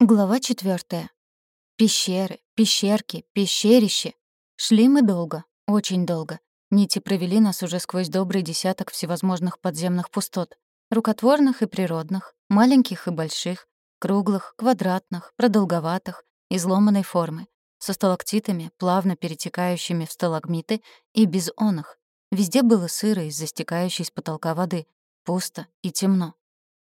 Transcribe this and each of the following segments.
Глава четвертая. Пещеры, пещерки, пещерище. Шли мы долго, очень долго. Нити провели нас уже сквозь добрый десяток всевозможных подземных пустот. Рукотворных и природных, маленьких и больших, круглых, квадратных, продолговатых, изломанной формы, со сталактитами, плавно перетекающими в сталагмиты и без оных. Везде было сыро из-за стекающей с потолка воды, пусто и темно.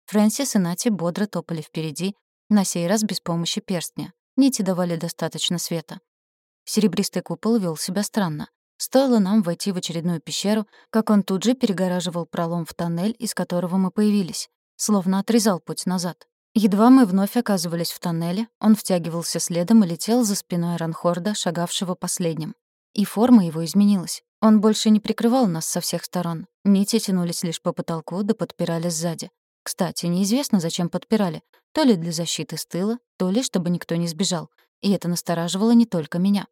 Фрэнсис и Нати бодро топали впереди, на сей раз без помощи перстня. Нити давали достаточно света. Серебристый купол вел себя странно. Стоило нам войти в очередную пещеру, как он тут же перегораживал пролом в тоннель, из которого мы появились, словно отрезал путь назад. Едва мы вновь оказывались в тоннеле, он втягивался следом и летел за спиной Ранхорда, шагавшего последним. И форма его изменилась. Он больше не прикрывал нас со всех сторон. Нити тянулись лишь по потолку да подпирали сзади. Кстати, неизвестно, зачем подпирали. То ли для защиты с тыла, то ли чтобы никто не сбежал. И это настораживало не только меня.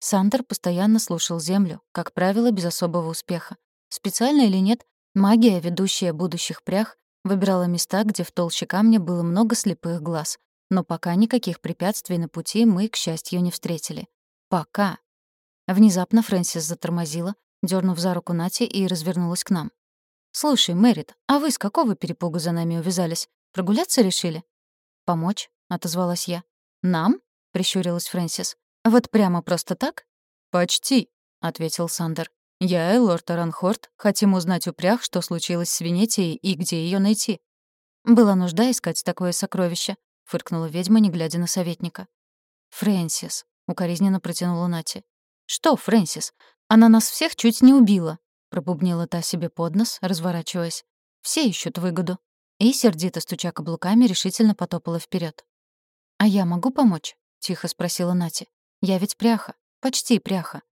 Сандер постоянно слушал землю, как правило, без особого успеха. Специально или нет, магия, ведущая будущих прях, выбирала места, где в толще камня было много слепых глаз. Но пока никаких препятствий на пути мы, к счастью, не встретили. Пока. Внезапно Фрэнсис затормозила, дернув за руку Нати и развернулась к нам. «Слушай, Мэрит, а вы с какого перепугу за нами увязались? Прогуляться решили?» «Помочь?» — отозвалась я. «Нам?» — прищурилась Фрэнсис. «Вот прямо просто так?» «Почти», — ответил Сандер. «Я и лорд Аранхорт хотим узнать упрях, что случилось с Венетией и где ее найти». «Была нужда искать такое сокровище», — фыркнула ведьма, не глядя на советника. «Фрэнсис», — укоризненно протянула Нати. «Что, Фрэнсис? Она нас всех чуть не убила», — пробубнила та себе под нос, разворачиваясь. «Все ищут выгоду и, сердито стуча каблуками, решительно потопала вперед. «А я могу помочь?» — тихо спросила Нати. «Я ведь пряха. Почти пряха».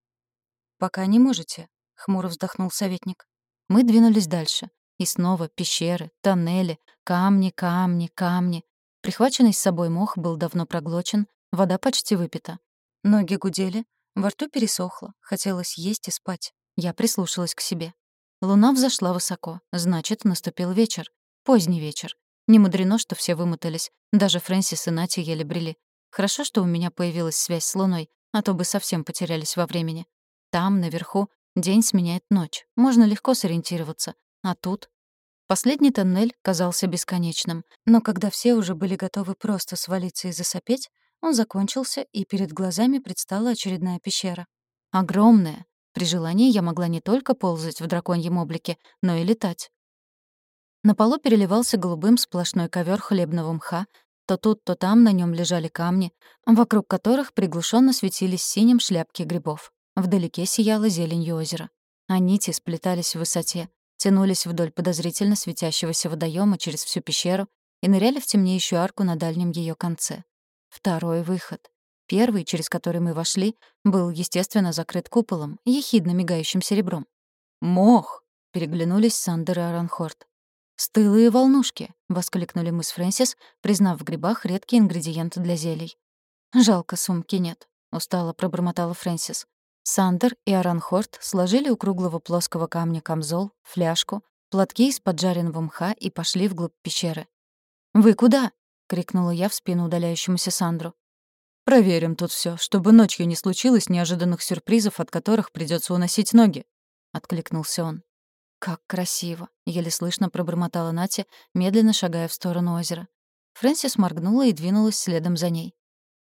«Пока не можете», — хмуро вздохнул советник. Мы двинулись дальше. И снова пещеры, тоннели, камни, камни, камни. Прихваченный с собой мох был давно проглочен, вода почти выпита. Ноги гудели, во рту пересохло, хотелось есть и спать. Я прислушалась к себе. Луна взошла высоко, значит, наступил вечер. Поздний вечер. Не мудрено, что все вымотались. Даже Фрэнсис и Нати еле брели. Хорошо, что у меня появилась связь с Луной, а то бы совсем потерялись во времени. Там, наверху, день сменяет ночь. Можно легко сориентироваться. А тут... Последний тоннель казался бесконечным, но когда все уже были готовы просто свалиться и засопеть, он закончился, и перед глазами предстала очередная пещера. Огромная. При желании я могла не только ползать в драконьем облике, но и летать. На полу переливался голубым сплошной ковер хлебного мха, то тут, то там на нем лежали камни, вокруг которых приглушенно светились синим шляпки грибов. Вдалеке сияло зеленью озера. А нити сплетались в высоте, тянулись вдоль подозрительно светящегося водоема через всю пещеру и ныряли в темнеющую арку на дальнем ее конце. Второй выход. Первый, через который мы вошли, был, естественно, закрыт куполом, ехидно мигающим серебром. «Мох!» — переглянулись Сандер и Аранхорд. «Стылые волнушки!» — воскликнули мы с Фрэнсис, признав в грибах редкий ингредиент для зелий. «Жалко, сумки нет», — устало пробормотала Фрэнсис. Сандер и Аранхорт сложили у круглого плоского камня камзол, фляжку, платки из поджаренного мха и пошли вглубь пещеры. «Вы куда?» — крикнула я в спину удаляющемуся Сандру. «Проверим тут все, чтобы ночью не случилось неожиданных сюрпризов, от которых придется уносить ноги», — откликнулся он. «Как красиво!» — еле слышно пробормотала Натя, медленно шагая в сторону озера. Фрэнсис моргнула и двинулась следом за ней.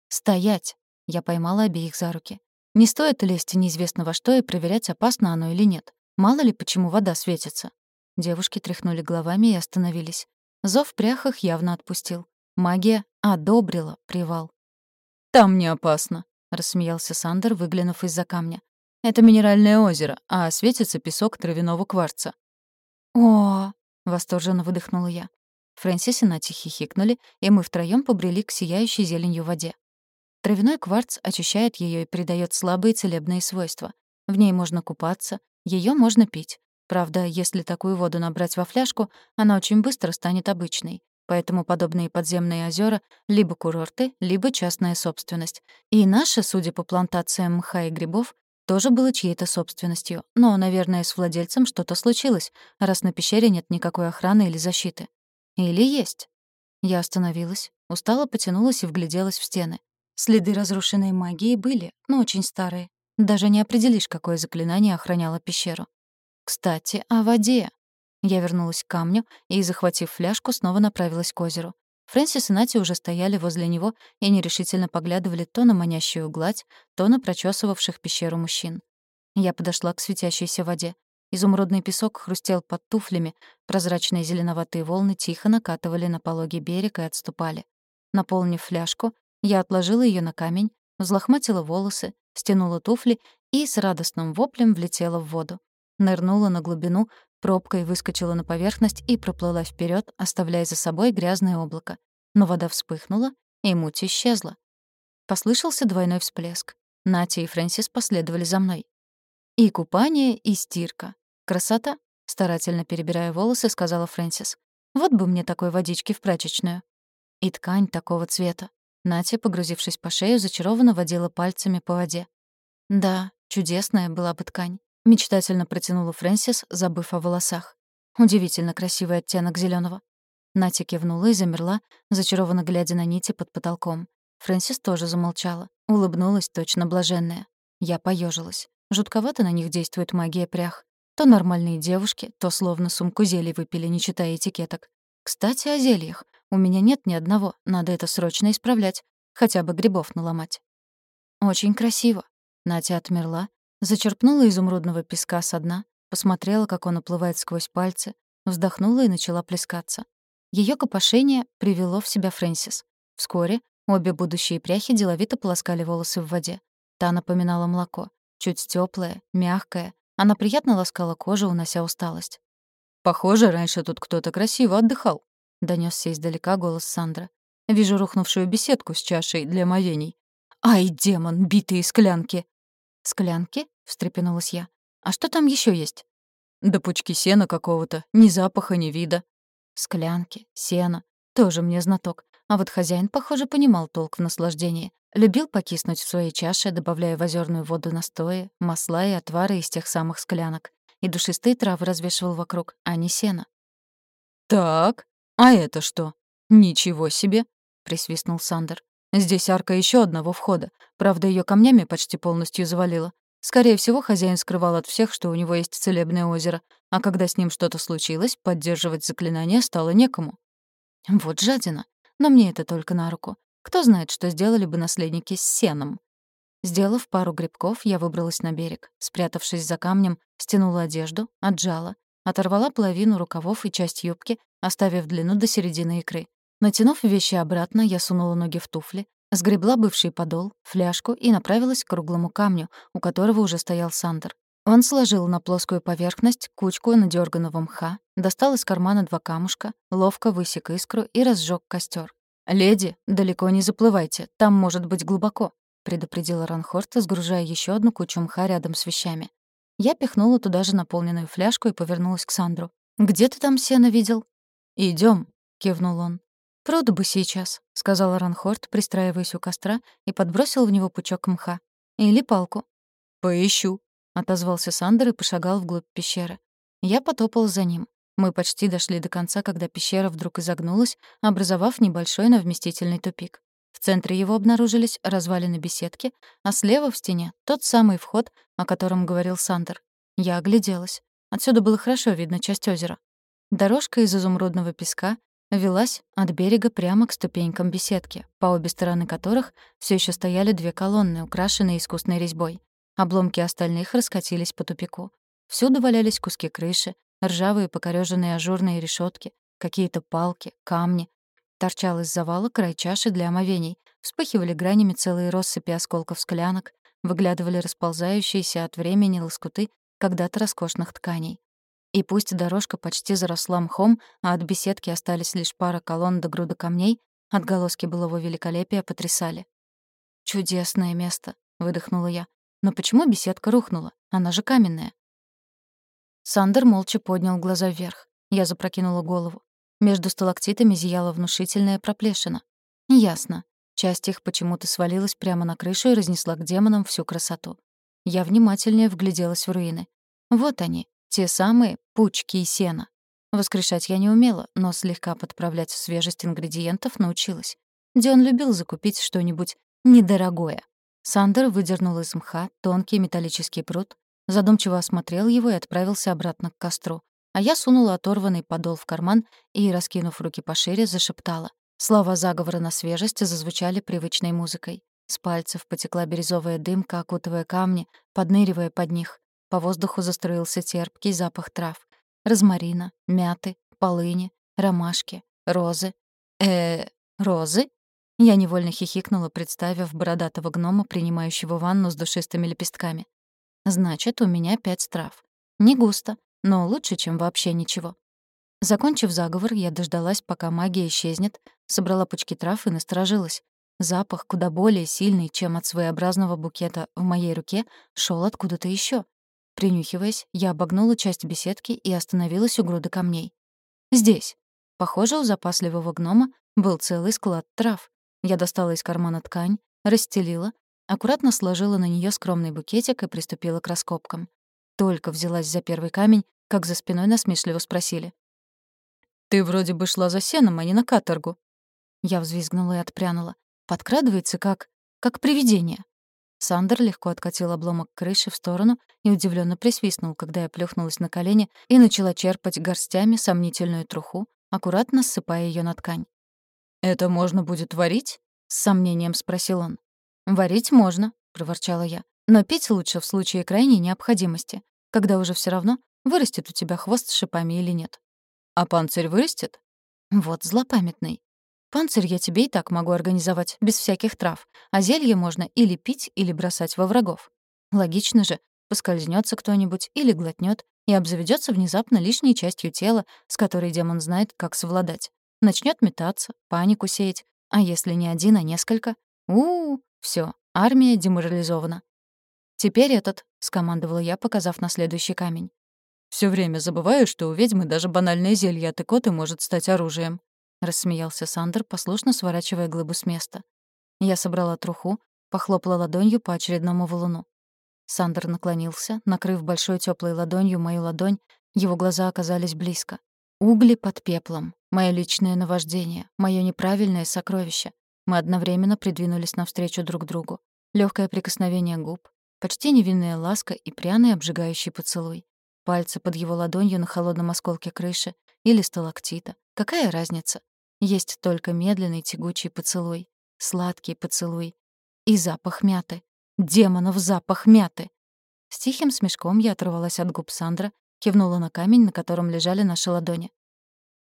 «Стоять!» — я поймала обеих за руки. «Не стоит лезть неизвестно во что и проверять, опасно оно или нет. Мало ли, почему вода светится». Девушки тряхнули головами и остановились. Зов в пряхах явно отпустил. Магия одобрила привал. «Там не опасно», — рассмеялся Сандер, выглянув из-за камня. Это минеральное озеро, а светится песок травяного кварца. О, восторженно выдохнула я. Фрэнсис и Нати хихикнули, и мы втроём побрели к сияющей зеленью воде. Травяной кварц очищает её и придает слабые целебные свойства. В ней можно купаться, её можно пить. Правда, если такую воду набрать во фляжку, она очень быстро станет обычной. Поэтому подобные подземные озера либо курорты, либо частная собственность. И наша, судя по плантациям мха и грибов, тоже было чьей-то собственностью, но, наверное, с владельцем что-то случилось, раз на пещере нет никакой охраны или защиты. Или есть. Я остановилась, Устало потянулась и вгляделась в стены. Следы разрушенной магии были, но очень старые. Даже не определишь, какое заклинание охраняло пещеру. Кстати, о воде. Я вернулась к камню и, захватив фляжку, снова направилась к озеру. Фрэнсис и Нати уже стояли возле него и нерешительно поглядывали то на манящую гладь, то на прочесывавших пещеру мужчин. Я подошла к светящейся воде. Изумрудный песок хрустел под туфлями, прозрачные зеленоватые волны тихо накатывали на пологий берег и отступали. Наполнив фляжку, я отложила ее на камень, взлохматила волосы, стянула туфли и с радостным воплем влетела в воду. Нырнула на глубину, пробкой выскочила на поверхность и проплыла вперед, оставляя за собой грязное облако. Но вода вспыхнула, и муть исчезла. Послышался двойной всплеск. Натя и Фрэнсис последовали за мной. И купание, и стирка. Красота, старательно перебирая волосы, сказала Фрэнсис. Вот бы мне такой водички в прачечную. И ткань такого цвета. Натя, погрузившись по шею, зачарованно водила пальцами по воде. Да, чудесная была бы ткань. Мечтательно протянула Фрэнсис, забыв о волосах. Удивительно красивый оттенок зеленого. Натя кивнула и замерла, зачарованно глядя на нити под потолком. Фрэнсис тоже замолчала, улыбнулась точно блаженная. Я поежилась. Жутковато на них действует магия прях. То нормальные девушки, то словно сумку зелий выпили, не читая этикеток. Кстати, о зельях. У меня нет ни одного, надо это срочно исправлять. Хотя бы грибов наломать. Очень красиво. Натя отмерла, зачерпнула изумрудного песка со дна, посмотрела, как он уплывает сквозь пальцы, вздохнула и начала плескаться. Её копошение привело в себя Фрэнсис. Вскоре обе будущие пряхи деловито полоскали волосы в воде. Та напоминала молоко. Чуть теплая, мягкая, она приятно ласкала кожу, унося усталость. «Похоже, раньше тут кто-то красиво отдыхал», — донёсся издалека голос Сандра. «Вижу рухнувшую беседку с чашей для омовений». «Ай, демон, битые склянки!» «Склянки?» — встрепенулась я. «А что там ещё есть?» «Да пучки сена какого-то, ни запаха, ни вида». «Склянки, сено. Тоже мне знаток. А вот хозяин, похоже, понимал толк в наслаждении. Любил покиснуть в своей чаше, добавляя в озерную воду настои, масла и отвары из тех самых склянок. И душистые травы развешивал вокруг, а не сено. «Так, а это что? Ничего себе!» — присвистнул Сандер. «Здесь арка еще одного входа. Правда, ее камнями почти полностью завалило. Скорее всего, хозяин скрывал от всех, что у него есть целебное озеро, а когда с ним что-то случилось, поддерживать заклинание стало некому. Вот жадина. Но мне это только на руку. Кто знает, что сделали бы наследники с сеном. Сделав пару грибков, я выбралась на берег. Спрятавшись за камнем, стянула одежду, отжала, оторвала половину рукавов и часть юбки, оставив длину до середины икры. Натянув вещи обратно, я сунула ноги в туфли, сгребла бывший подол, фляжку и направилась к круглому камню, у которого уже стоял Сандер. Он сложил на плоскую поверхность кучку надёрганного мха, достал из кармана два камушка, ловко высек искру и разжег костер. «Леди, далеко не заплывайте, там может быть глубоко», — предупредила Ранхорт, сгружая еще одну кучу мха рядом с вещами. Я пихнула туда же наполненную фляжку и повернулась к Сандру. «Где ты там сено видел?» Идем, кивнул он. «Пруд бы сейчас», — сказала Ранхорт, пристраиваясь у костра, и подбросил в него пучок мха. «Или палку». «Поищу», отозвался Сандер и пошагал вглубь пещеры. Я потопал за ним. Мы почти дошли до конца, когда пещера вдруг изогнулась, образовав небольшой, но вместительный тупик. В центре его обнаружились развалины беседки, а слева в стене — тот самый вход, о котором говорил Сандер. Я огляделась. Отсюда было хорошо видно часть озера. Дорожка из изумрудного песка велась от берега прямо к ступенькам беседки, по обе стороны которых все еще стояли две колонны, украшенные искусной резьбой. Обломки остальных раскатились по тупику. Всюду валялись куски крыши, ржавые покорёженные ажурные решетки, какие-то палки, камни. Торчал из завала край чаши для омовений, вспыхивали гранями целые россыпи осколков склянок, выглядывали расползающиеся от времени лоскуты когда-то роскошных тканей. И пусть дорожка почти заросла мхом, а от беседки остались лишь пара колонн до груда камней, отголоски былого великолепия потрясали. «Чудесное место», — выдохнула я. Но почему беседка рухнула? Она же каменная. Сандер молча поднял глаза вверх. Я запрокинула голову. Между сталактитами зияла внушительная проплешина. Ясно. Часть их почему-то свалилась прямо на крышу и разнесла к демонам всю красоту. Я внимательнее вгляделась в руины. Вот они, те самые пучки и сена. Воскрешать я не умела, но слегка подправлять свежесть ингредиентов научилась. Дион любил закупить что-нибудь недорогое. Сандер выдернул из мха тонкий металлический прут, задумчиво осмотрел его и отправился обратно к костру. А я сунула оторванный подол в карман и, раскинув руки пошире, зашептала. Слова заговора на свежесть зазвучали привычной музыкой. С пальцев потекла бирюзовая дымка, окутывая камни, подныривая под них. По воздуху застроился терпкий запах трав. Розмарина, мяты, полыни, ромашки, розы. э розы? Я невольно хихикнула, представив бородатого гнома, принимающего ванну с душистыми лепестками. Значит, у меня пять трав. Не густо, но лучше, чем вообще ничего. Закончив заговор, я дождалась, пока магия исчезнет, собрала пучки трав и насторожилась. Запах, куда более сильный, чем от своеобразного букета в моей руке, шел откуда-то еще. Принюхиваясь, я обогнула часть беседки и остановилась у груды камней. Здесь. Похоже, у запасливого гнома был целый склад трав. Я достала из кармана ткань, расстелила, аккуратно сложила на нее скромный букетик и приступила к раскопкам. Только взялась за первый камень, как за спиной насмешливо спросили. «Ты вроде бы шла за сеном, а не на каторгу». Я взвизгнула и отпрянула. Подкрадывается как... как привидение. Сандер легко откатил обломок крыши в сторону и удивленно присвистнул, когда я плюхнулась на колени и начала черпать горстями сомнительную труху, аккуратно ссыпая ее на ткань. «Это можно будет варить?» — с сомнением спросил он. «Варить можно», — проворчала я. «Но пить лучше в случае крайней необходимости, когда уже все равно, вырастет у тебя хвост с шипами или нет». А панцирь вырастет? Вот злопамятный. Панцирь я тебе и так могу организовать, без всяких трав. А зелье можно или пить, или бросать во врагов. Логично же, поскользнется кто-нибудь или глотнет и обзаведется внезапно лишней частью тела, с которой демон знает, как совладать. Начнет метаться, панику сеять. А если не один, а несколько? у у, армия деморализована. «Теперь этот», — скомандовала я, показав на следующий камень. Все время забываю, что у ведьмы даже банальное зелье от икоты может стать оружием», — рассмеялся Сандер, послушно сворачивая глыбу с места. Я собрала труху, похлопала ладонью по очередному валуну. Сандер наклонился, накрыв большой теплой ладонью мою ладонь, его глаза оказались близко. Угли под пеплом, мое личное наваждение, мое неправильное сокровище. Мы одновременно придвинулись навстречу друг другу. Легкое прикосновение губ, почти невинная ласка и пряный обжигающий поцелуй. Пальцы под его ладонью на холодном осколке крыши или сталактита. Какая разница? Есть только медленный тягучий поцелуй, сладкий поцелуй и запах мяты. Демонов запах мяты. С тихим смешком я оторвалась от губ Сандра, кивнула на камень, на котором лежали наши ладони.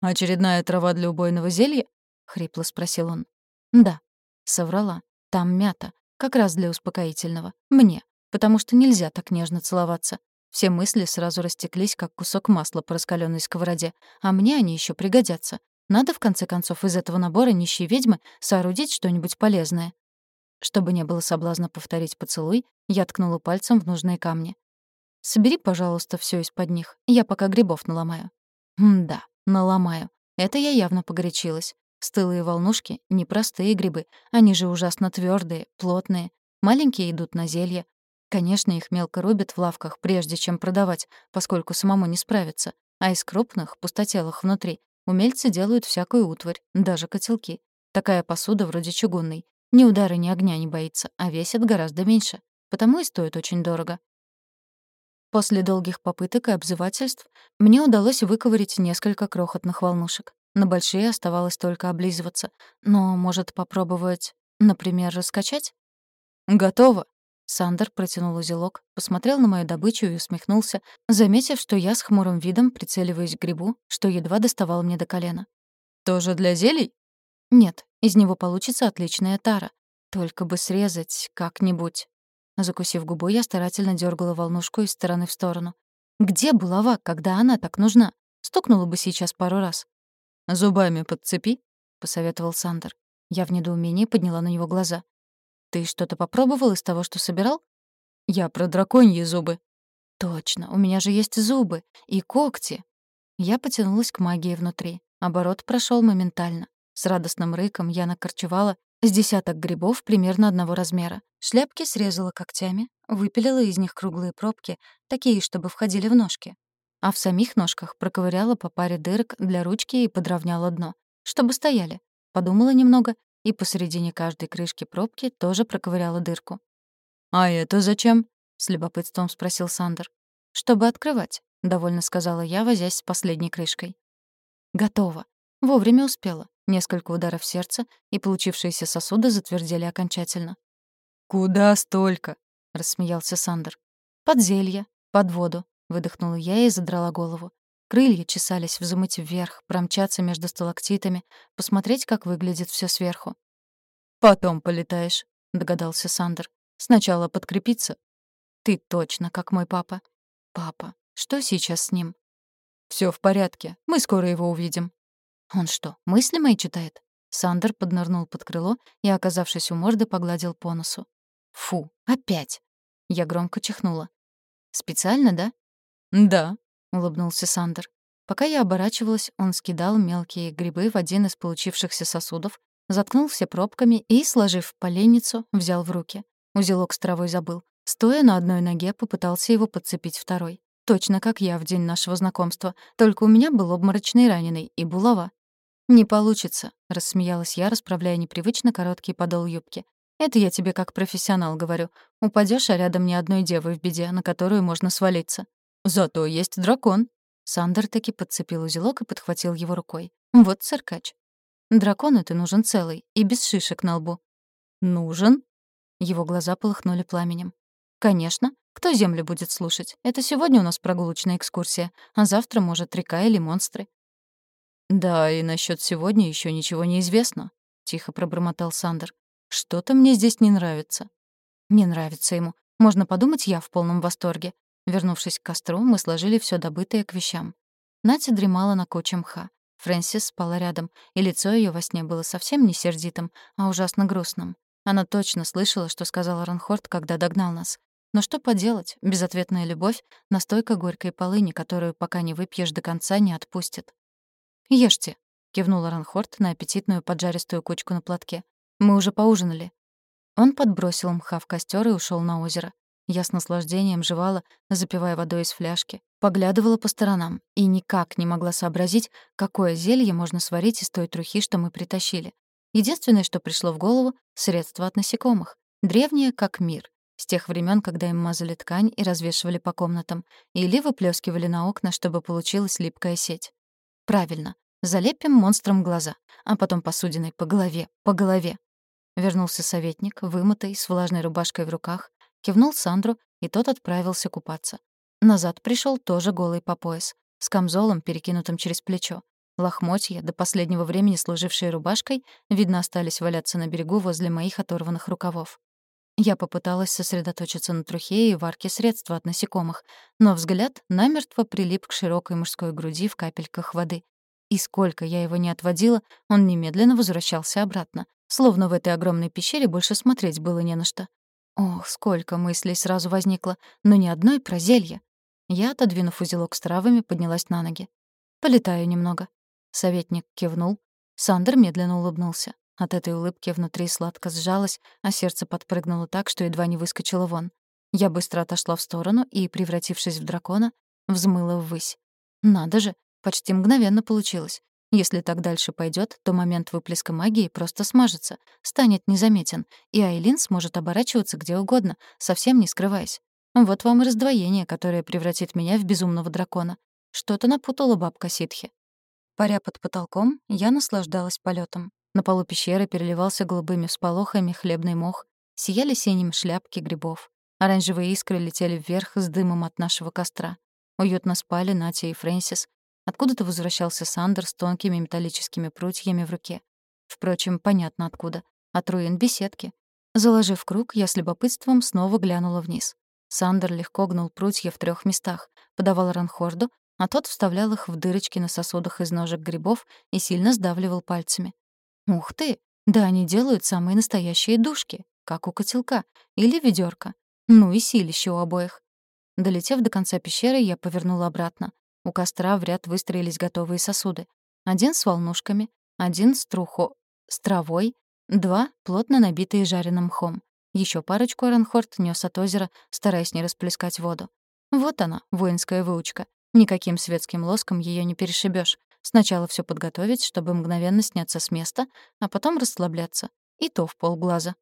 «Очередная трава для убойного зелья?» — хрипло спросил он. «Да», — соврала. «Там мята, как раз для успокоительного. Мне, потому что нельзя так нежно целоваться. Все мысли сразу растеклись, как кусок масла по раскаленной сковороде, а мне они еще пригодятся. Надо, в конце концов, из этого набора нищей ведьмы соорудить что-нибудь полезное. Чтобы не было соблазна повторить поцелуй, я ткнула пальцем в нужные камни. «Собери, пожалуйста, все из-под них. Я пока грибов наломаю». «Да, наломаю. Это я явно погорячилась. Стылые волнушки — непростые грибы. Они же ужасно твердые, плотные. Маленькие идут на зелье, Конечно, их мелко рубят в лавках, прежде чем продавать, поскольку самому не справиться. А из крупных, пустотелых внутри, умельцы делают всякую утварь, даже котелки. Такая посуда вроде чугунной. Ни удара, ни огня не боится, а весит гораздо меньше. Потому и стоит очень дорого. После долгих попыток и обзывательств мне удалось выковырить несколько крохотных волнушек. На большие оставалось только облизываться. Но, может, попробовать, например, раскачать? «Готово!» Сандер протянул узелок, посмотрел на мою добычу и усмехнулся, заметив, что я с хмурым видом прицеливаюсь к грибу, что едва доставал мне до колена. «Тоже для зелий?» «Нет, из него получится отличная тара. Только бы срезать как-нибудь». Закусив губу, я старательно дергала волнушку из стороны в сторону. «Где булава, когда она так нужна? Стукнула бы сейчас пару раз». «Зубами подцепи», — посоветовал Сандер. Я в недоумении подняла на него глаза. Ты что-то попробовал из того, что собирал? Я про драконьи зубы. Точно, у меня же есть зубы и когти. Я потянулась к магии внутри. Оборот прошел моментально. С радостным рыком я накорчевала с десяток грибов примерно одного размера. Шляпки срезала когтями, выпилила из них круглые пробки, такие, чтобы входили в ножки. А в самих ножках проковыряла по паре дырок для ручки и подровняла дно, чтобы стояли. Подумала немного и посередине каждой крышки пробки тоже проковыряла дырку. «А это зачем?» — с любопытством спросил Сандер. «Чтобы открывать», — довольно сказала я, возясь с последней крышкой. «Готово. Вовремя успела. Несколько ударов сердца, и получившиеся сосуды затвердели окончательно. «Куда столько?» — рассмеялся Сандер. «Под зелье, под воду», — выдохнула я и задрала голову. Крылья чесались взмыть вверх, промчаться между сталактитами, посмотреть, как выглядит все сверху. «Потом полетаешь», — догадался Сандер. «Сначала подкрепиться». «Ты точно, как мой папа». «Папа, что сейчас с ним?» Все в порядке. Мы скоро его увидим». «Он что, мысли мои читает?» Сандер поднырнул под крыло и, оказавшись у морды, погладил по носу. «Фу, опять!» Я громко чихнула. «Специально, да?» «Да», — улыбнулся Сандер. Пока я оборачивалась, он скидал мелкие грибы в один из получившихся сосудов, заткнул все пробками и, сложив поленницу, взял в руки. Узелок с травой забыл. Стоя на одной ноге, попытался его подцепить второй. Точно как я в день нашего знакомства, только у меня был обморочный раненый и булава. «Не получится», — рассмеялась я, расправляя непривычно короткий подол юбки. «Это я тебе как профессионал говорю. Упадешь, а рядом ни одной девы в беде, на которую можно свалиться». Зато есть дракон. Сандер таки подцепил узелок и подхватил его рукой. Вот циркач. Дракону ты нужен целый и без шишек на лбу. Нужен? Его глаза полыхнули пламенем. Конечно. Кто землю будет слушать? Это сегодня у нас прогулочная экскурсия, а завтра, может, река или монстры. Да, и насчет сегодня еще ничего не известно, тихо пробормотал Сандер. Что-то мне здесь не нравится. Не нравится ему. Можно подумать, я в полном восторге. Вернувшись к костру, мы сложили все добытое к вещам. Натя дремала на куче мха. Фрэнсис спала рядом, и лицо ее во сне было совсем не сердитым, а ужасно грустным. Она точно слышала, что сказал Ранхорд, когда догнал нас. Но что поделать, безответная любовь — настойка горькой полыни, которую, пока не выпьешь до конца, не отпустит. «Ешьте», — кивнул Ранхорд на аппетитную поджаристую кучку на платке. «Мы уже поужинали». Он подбросил мха в костер и ушел на озеро. Я с наслаждением жевала, запивая водой из фляжки, поглядывала по сторонам и никак не могла сообразить, какое зелье можно сварить из той трухи, что мы притащили. Единственное, что пришло в голову — средство от насекомых. Древнее, как мир. С тех времен, когда им мазали ткань и развешивали по комнатам, или выплескивали на окна, чтобы получилась липкая сеть. Правильно. Залепим монстрам глаза, а потом посудиной по голове, по голове. Вернулся советник, вымытый, с влажной рубашкой в руках, Кивнул Сандру, и тот отправился купаться. Назад пришел тоже голый по пояс, с камзолом, перекинутым через плечо. Лохмотья, до последнего времени служившие рубашкой, видно, остались валяться на берегу возле моих оторванных рукавов. Я попыталась сосредоточиться на трухе и варке средства от насекомых, но взгляд намертво прилип к широкой мужской груди в капельках воды. И сколько я его не отводила, он немедленно возвращался обратно, словно в этой огромной пещере больше смотреть было не на что. Ох, сколько мыслей сразу возникло, но ни одной про зелье. Я, отодвинув узелок с травами, поднялась на ноги. «Полетаю немного». Советник кивнул. Сандер медленно улыбнулся. От этой улыбки внутри сладко сжалось, а сердце подпрыгнуло так, что едва не выскочило вон. Я быстро отошла в сторону и, превратившись в дракона, взмыла ввысь. Надо же, почти мгновенно получилось. Если так дальше пойдет, то момент выплеска магии просто смажется, станет незаметен, и Айлин сможет оборачиваться где угодно, совсем не скрываясь. Вот вам и раздвоение, которое превратит меня в безумного дракона. Что-то напутала бабка ситхи. Паря под потолком, я наслаждалась полетом. На полу пещеры переливался голубыми всполохами хлебный мох, сияли синим шляпки грибов. Оранжевые искры летели вверх с дымом от нашего костра. Уютно спали Натя и Фрэнсис, Откуда-то возвращался Сандер с тонкими металлическими прутьями в руке. Впрочем, понятно откуда. От руин беседки. Заложив круг, я с любопытством снова глянула вниз. Сандер легко гнул прутья в трех местах, подавал Ранхорду, а тот вставлял их в дырочки на сосудах из ножек грибов и сильно сдавливал пальцами. Ух ты! Да они делают самые настоящие душки, как у котелка или ведерка. Ну и силище у обоих. Долетев до конца пещеры, я повернула обратно. У костра в ряд выстроились готовые сосуды. Один с волнушками, один с трухо... с травой, два плотно набитые жареным мхом. Еще парочку Аранхорд нёс от озера, стараясь не расплескать воду. Вот она, воинская выучка. Никаким светским лоском ее не перешибешь. Сначала все подготовить, чтобы мгновенно сняться с места, а потом расслабляться. и то в полглаза.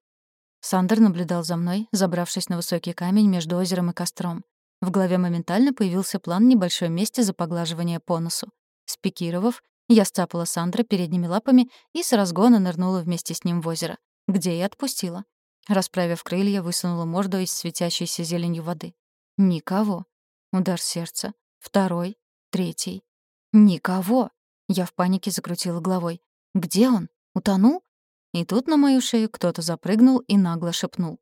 Сандер наблюдал за мной, забравшись на высокий камень между озером и костром. В голове моментально появился план небольшой мести за поглаживание по носу. Спикировав, я сцапала Сандра передними лапами и с разгона нырнула вместе с ним в озеро, где и отпустила. Расправив крылья, высунула морду из светящейся зеленью воды. Никого. Удар сердца. Второй. Третий. Никого. Я в панике закрутила головой. Где он? Утонул? И тут на мою шею кто-то запрыгнул и нагло шепнул.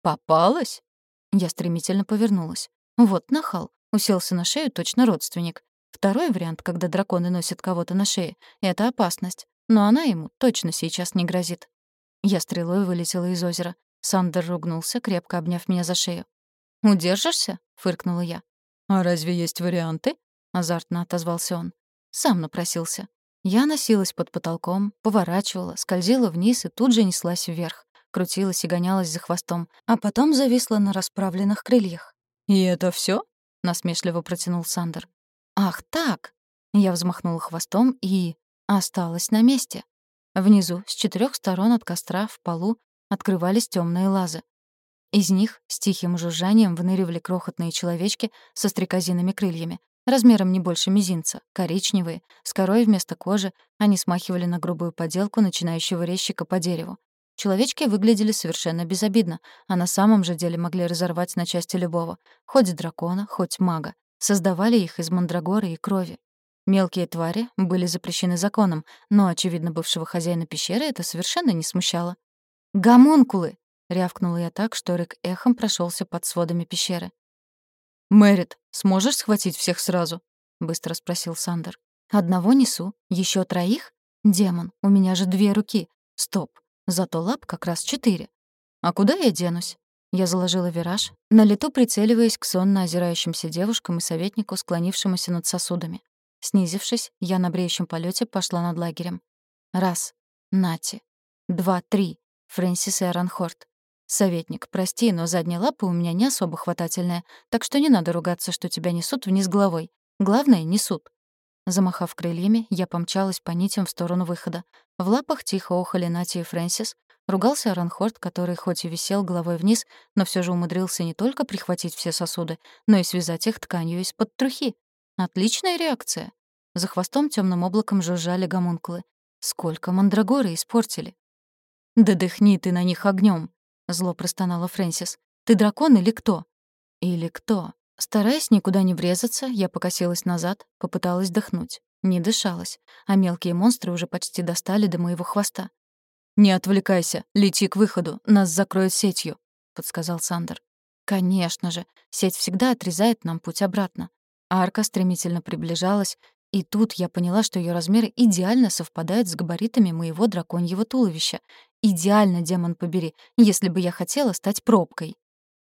«Попалась?» Я стремительно повернулась. Вот нахал. Уселся на шею точно родственник. Второй вариант, когда драконы носят кого-то на шее, — это опасность. Но она ему точно сейчас не грозит. Я стрелой вылетела из озера. Сандер ругнулся, крепко обняв меня за шею. «Удержишься?» — фыркнула я. «А разве есть варианты?» — азартно отозвался он. Сам напросился. Я носилась под потолком, поворачивала, скользила вниз и тут же неслась вверх. Крутилась и гонялась за хвостом, а потом зависла на расправленных крыльях. «И это все? насмешливо протянул Сандер. «Ах так!» Я взмахнула хвостом и... осталась на месте. Внизу, с четырех сторон от костра, в полу, открывались темные лазы. Из них с тихим жужжанием выныривали крохотные человечки со стрекозиными крыльями, размером не больше мизинца, коричневые, с корой вместо кожи, они смахивали на грубую поделку начинающего резчика по дереву. Человечки выглядели совершенно безобидно, а на самом же деле могли разорвать на части любого, хоть дракона, хоть мага. Создавали их из мандрагоры и крови. Мелкие твари были запрещены законом, но, очевидно, бывшего хозяина пещеры это совершенно не смущало. «Гомункулы!» — рявкнула я так, что рык эхом прошелся под сводами пещеры. «Мэрит, сможешь схватить всех сразу?» — быстро спросил Сандер. «Одного несу. еще троих? Демон, у меня же две руки. Стоп. Зато лап как раз четыре. А куда я денусь? Я заложила вираж, на лету прицеливаясь к сонно озирающимся девушкам и советнику, склонившемуся над сосудами. Снизившись, я на бреющем полете пошла над лагерем. Раз. Нати. Два, три. Фрэнсис и Аранхорт. «Советник, прости, но задние лапы у меня не особо хватательные, так что не надо ругаться, что тебя несут вниз головой. Главное — несут». Замахав крыльями, я помчалась по нитям в сторону выхода. В лапах тихо охали Нати и Фрэнсис, Ругался Аранхорд, который хоть и висел головой вниз, но все же умудрился не только прихватить все сосуды, но и связать их тканью из-под трухи. Отличная реакция. За хвостом темным облаком жужжали гомункулы. Сколько мандрагоры испортили. «Да дыхни ты на них огнем, зло простонала Фрэнсис. «Ты дракон или кто?» «Или кто?» Стараясь никуда не врезаться, я покосилась назад, попыталась дыхнуть. Не дышалась, а мелкие монстры уже почти достали до моего хвоста. «Не отвлекайся, лети к выходу, нас закроют сетью», — подсказал Сандер. «Конечно же, сеть всегда отрезает нам путь обратно». Арка стремительно приближалась, и тут я поняла, что ее размеры идеально совпадают с габаритами моего драконьего туловища. Идеально, демон побери, если бы я хотела стать пробкой.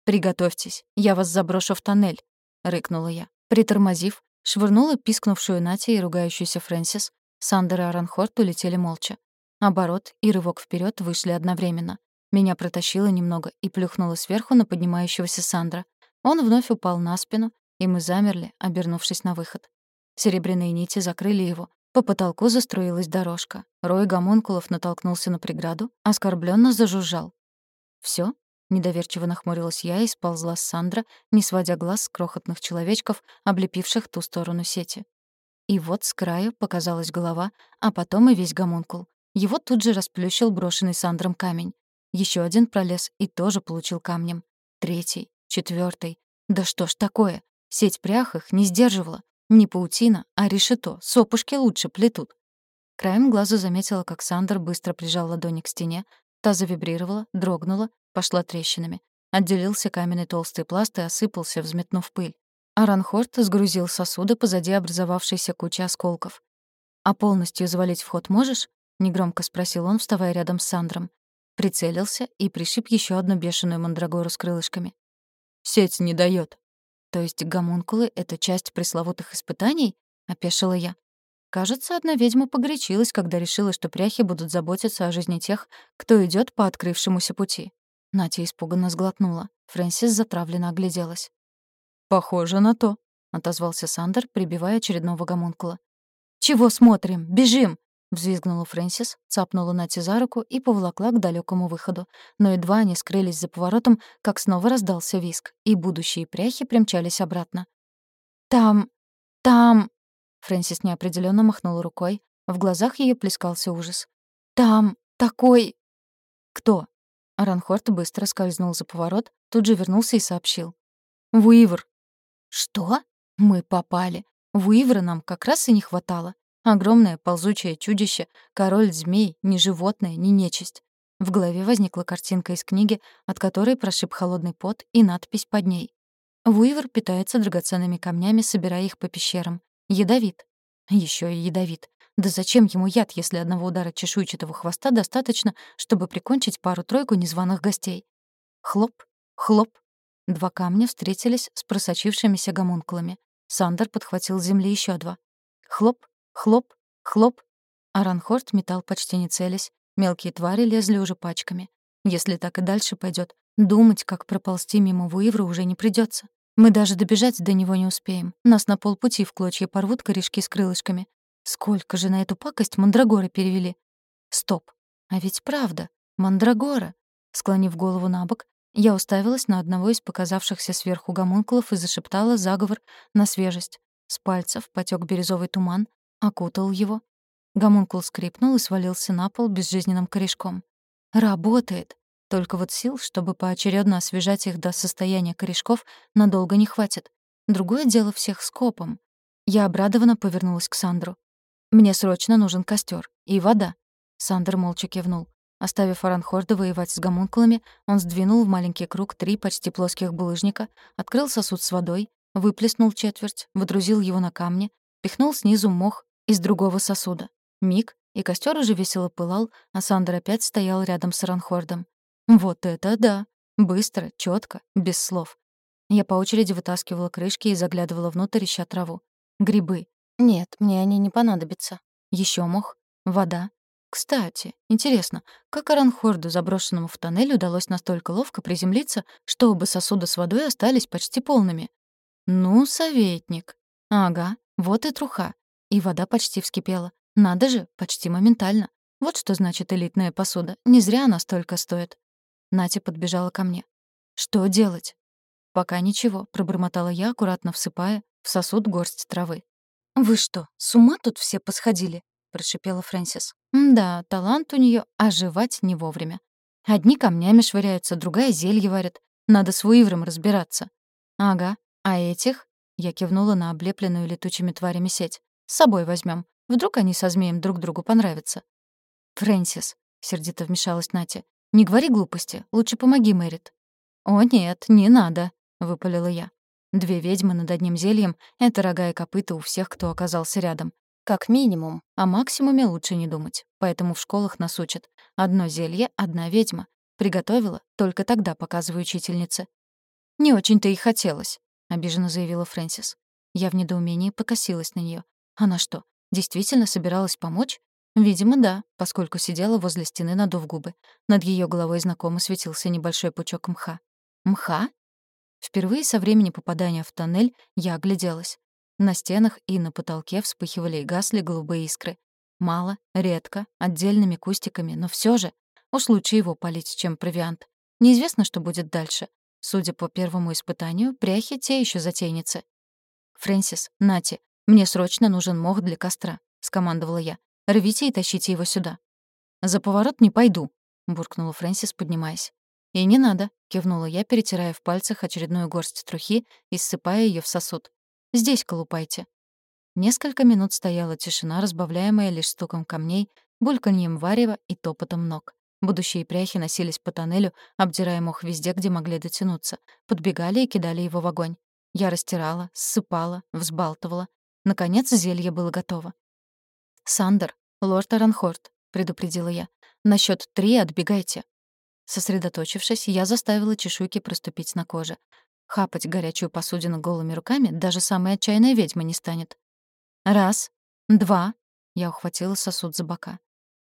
«Приготовьтесь, я вас заброшу в тоннель», — рыкнула я. Притормозив, швырнула пискнувшую Нати и ругающуюся Фрэнсис. Сандер и Аранхорт улетели молча. Оборот и рывок вперед вышли одновременно. Меня протащило немного и плюхнуло сверху на поднимающегося Сандра. Он вновь упал на спину, и мы замерли, обернувшись на выход. Серебряные нити закрыли его. По потолку заструилась дорожка. Рой гомункулов натолкнулся на преграду, оскорбленно зажужжал. Все? Недоверчиво нахмурилась я и сползла с Сандра, не сводя глаз с крохотных человечков, облепивших ту сторону сети. И вот с краю показалась голова, а потом и весь гомункул. Его тут же расплющил брошенный Сандром камень. Еще один пролез и тоже получил камнем. Третий, четвертый. Да что ж такое? Сеть прях их не сдерживала. Не паутина, а решето. Сопушки лучше плетут. Краем глаза заметила, как Сандер быстро прижал ладони к стене. Та завибрировала, дрогнула, пошла трещинами. Отделился каменный толстый пласт и осыпался, взметнув пыль. Аранхорт сгрузил сосуды позади образовавшейся кучи осколков. «А полностью завалить вход можешь?» — негромко спросил он, вставая рядом с Сандром. Прицелился и пришиб еще одну бешеную мандрагору с крылышками. «Сеть не дает. «То есть гомункулы — это часть пресловутых испытаний?» — опешила я. Кажется, одна ведьма погорячилась, когда решила, что пряхи будут заботиться о жизни тех, кто идет по открывшемуся пути. Натя испуганно сглотнула. Фрэнсис затравленно огляделась. «Похоже на то», — отозвался Сандер, прибивая очередного гомункула. «Чего смотрим? Бежим!» — взвизгнула Фрэнсис, цапнула Нати за руку и поволокла к далекому выходу. Но едва они скрылись за поворотом, как снова раздался виск, и будущие пряхи примчались обратно. «Там... там...» Фрэнсис неопределенно махнула рукой. В глазах ее плескался ужас. «Там... такой...» «Кто?» Ранхорд быстро скользнул за поворот, тут же вернулся и сообщил. «Вуивр». «Что? Мы попали. Вуивра нам как раз и не хватало. Огромное ползучее чудище, король змей, ни животное, ни нечисть. В голове возникла картинка из книги, от которой прошиб холодный пот и надпись под ней. Вуивер питается драгоценными камнями, собирая их по пещерам. Ядовит. Еще и ядовит. Да зачем ему яд, если одного удара чешуйчатого хвоста достаточно, чтобы прикончить пару-тройку незваных гостей? Хлоп, хлоп. Два камня встретились с просочившимися гомункулами. Сандер подхватил с земли еще два. Хлоп, хлоп, хлоп. Аранхорд метал почти не целясь. Мелкие твари лезли уже пачками. Если так и дальше пойдет, думать, как проползти мимо Вуивра, уже не придется. Мы даже добежать до него не успеем. Нас на полпути в клочья порвут корешки с крылышками. Сколько же на эту пакость мандрагоры перевели? Стоп. А ведь правда. Мандрагора. Склонив голову на бок, я уставилась на одного из показавшихся сверху гомункулов и зашептала заговор на свежесть. С пальцев потек бирюзовый туман, окутал его. Гомункул скрипнул и свалился на пол безжизненным корешком. Работает. Только вот сил, чтобы поочередно освежать их до состояния корешков, надолго не хватит. Другое дело всех скопом. Я обрадованно повернулась к Сандру. «Мне срочно нужен костер и вода». Сандер молча кивнул. Оставив Аранхорда воевать с гомункулами, он сдвинул в маленький круг три почти плоских булыжника, открыл сосуд с водой, выплеснул четверть, выдрузил его на камни, пихнул снизу мох из другого сосуда. Миг, и костер уже весело пылал, а Сандер опять стоял рядом с Аранхордом. Вот это да! Быстро, четко, без слов. Я по очереди вытаскивала крышки и заглядывала внутрь, ища траву. Грибы, нет, мне они не понадобятся. Еще мох, вода. Кстати, интересно, как Аранхорду, заброшенному в тоннель, удалось настолько ловко приземлиться, что оба сосуда с водой остались почти полными? Ну, советник. Ага, вот и труха. И вода почти вскипела. Надо же, почти моментально. Вот что значит элитная посуда. Не зря она столько стоит. Натя подбежала ко мне. «Что делать?» «Пока ничего», — пробормотала я, аккуратно всыпая в сосуд горсть травы. «Вы что, с ума тут все посходили?» — прошипела Фрэнсис. «Да, талант у нее оживать не вовремя. Одни камнями швыряются, другая зелье варит. Надо с Уивром разбираться». «Ага, а этих?» — я кивнула на облепленную летучими тварями сеть. «С собой возьмем. Вдруг они со змеем друг другу понравятся». «Фрэнсис», — сердито вмешалась Натя, — «не говори глупости. Лучше помоги Мэрит». «О нет, не надо», — выпалила я. Две ведьмы над одним зельем — это рога и копыта у всех, кто оказался рядом. Как минимум. О максимуме лучше не думать. Поэтому в школах нас учат. Одно зелье — одна ведьма. Приготовила, только тогда показываю учительнице. «Не очень-то и хотелось», — обиженно заявила Фрэнсис. Я в недоумении покосилась на нее. Она что, действительно собиралась помочь? Видимо, да, поскольку сидела возле стены, надув губы. Над ее головой знакомо светился небольшой пучок мха. Мха? Впервые со времени попадания в тоннель я огляделась. На стенах и на потолке вспыхивали и гасли голубые искры. Мало, редко, отдельными кустиками, но все же. Уж лучше его полить, чем провиант. Неизвестно, что будет дальше. Судя по первому испытанию, пряхи те еще затейницы. «Фрэнсис, Нати, мне срочно нужен мох для костра», — скомандовала я. «Рвите и тащите его сюда». «За поворот не пойду», — буркнула Фрэнсис, поднимаясь. «И не надо», — кивнула я, перетирая в пальцах очередную горсть трухи и ссыпая ее в сосуд. «Здесь колупайте». Несколько минут стояла тишина, разбавляемая лишь стуком камней, бульканьем варева и топотом ног. Будущие пряхи носились по тоннелю, обдирая мох везде, где могли дотянуться, подбегали и кидали его в огонь. Я растирала, ссыпала, взбалтывала. Наконец зелье было готово. «Сандер, лорд Аранхорд», — предупредила я. «На счёт три отбегайте. Сосредоточившись, я заставила чешуйки проступить на коже. Хапать горячую посудину голыми руками даже самая отчаянная ведьма не станет. Раз, два. Я ухватила сосуд за бока.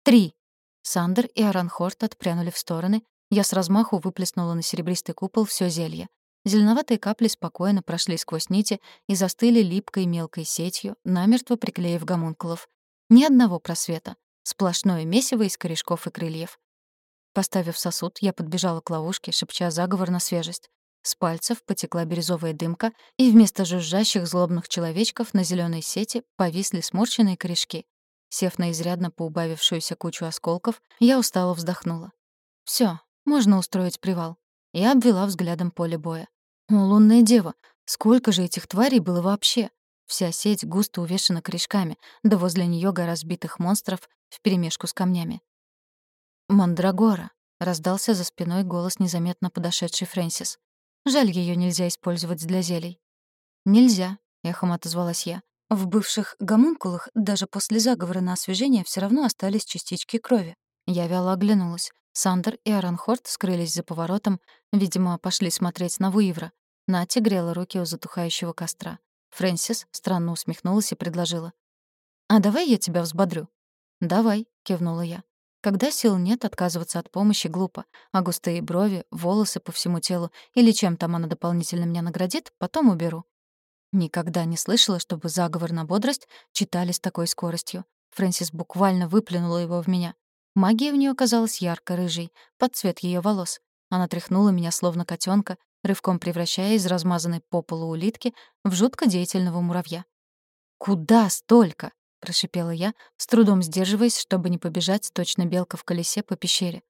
Три. Сандер и Аранхорт отпрянули в стороны. Я с размаху выплеснула на серебристый купол все зелье. Зеленоватые капли спокойно прошли сквозь нити и застыли липкой мелкой сетью, намертво приклеив гомункулов. Ни одного просвета. Сплошное месиво из корешков и крыльев. Поставив сосуд, я подбежала к ловушке, шепча заговор на свежесть. С пальцев потекла бирюзовая дымка, и вместо жужжащих злобных человечков на зеленой сети повисли сморщенные корешки. Сев на изрядно поубавившуюся кучу осколков, я устало вздохнула. Все, можно устроить привал. Я обвела взглядом поле боя. О, лунная дева, сколько же этих тварей было вообще? Вся сеть густо увешана корешками, да возле нее гора сбитых монстров вперемешку с камнями. «Мандрагора», — раздался за спиной голос незаметно подошедший Фрэнсис. Жаль, ее нельзя использовать для зелий. Нельзя, эхом отозвалась я. В бывших гомункулах даже после заговора на освежение все равно остались частички крови. Я вяло оглянулась. Сандер и Аранхорд скрылись за поворотом, видимо, пошли смотреть на Вуивра. Нати грела руки у затухающего костра. Фрэнсис странно усмехнулась и предложила. «А давай я тебя взбодрю?» «Давай», — кивнула я. Когда сил нет, отказываться от помощи глупо, а густые брови, волосы по всему телу или чем там она дополнительно меня наградит, потом уберу. Никогда не слышала, чтобы заговор на бодрость читали с такой скоростью. Фрэнсис буквально выплюнула его в меня. Магия в нее казалась ярко-рыжей, под цвет ее волос. Она тряхнула меня, словно котенка, рывком превращая из размазанной по полу улитки в жутко деятельного муравья. «Куда столько?» — прошипела я, с трудом сдерживаясь, чтобы не побежать точно белка в колесе по пещере.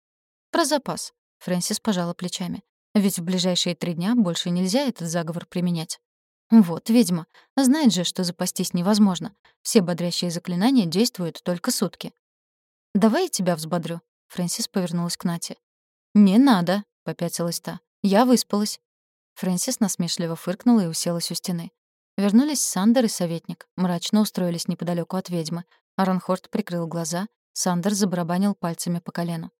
«Про запас», — Фрэнсис пожала плечами. «Ведь в ближайшие три дня больше нельзя этот заговор применять». «Вот, ведьма, знает же, что запастись невозможно. Все бодрящие заклинания действуют только сутки». «Давай я тебя взбодрю», — Фрэнсис повернулась к Нате. «Не надо», — попятилась та. «Я выспалась». Фрэнсис насмешливо фыркнула и уселась у стены. Вернулись Сандер и советник, мрачно устроились неподалеку от ведьмы. Аранхорд прикрыл глаза, Сандер забарабанил пальцами по колену.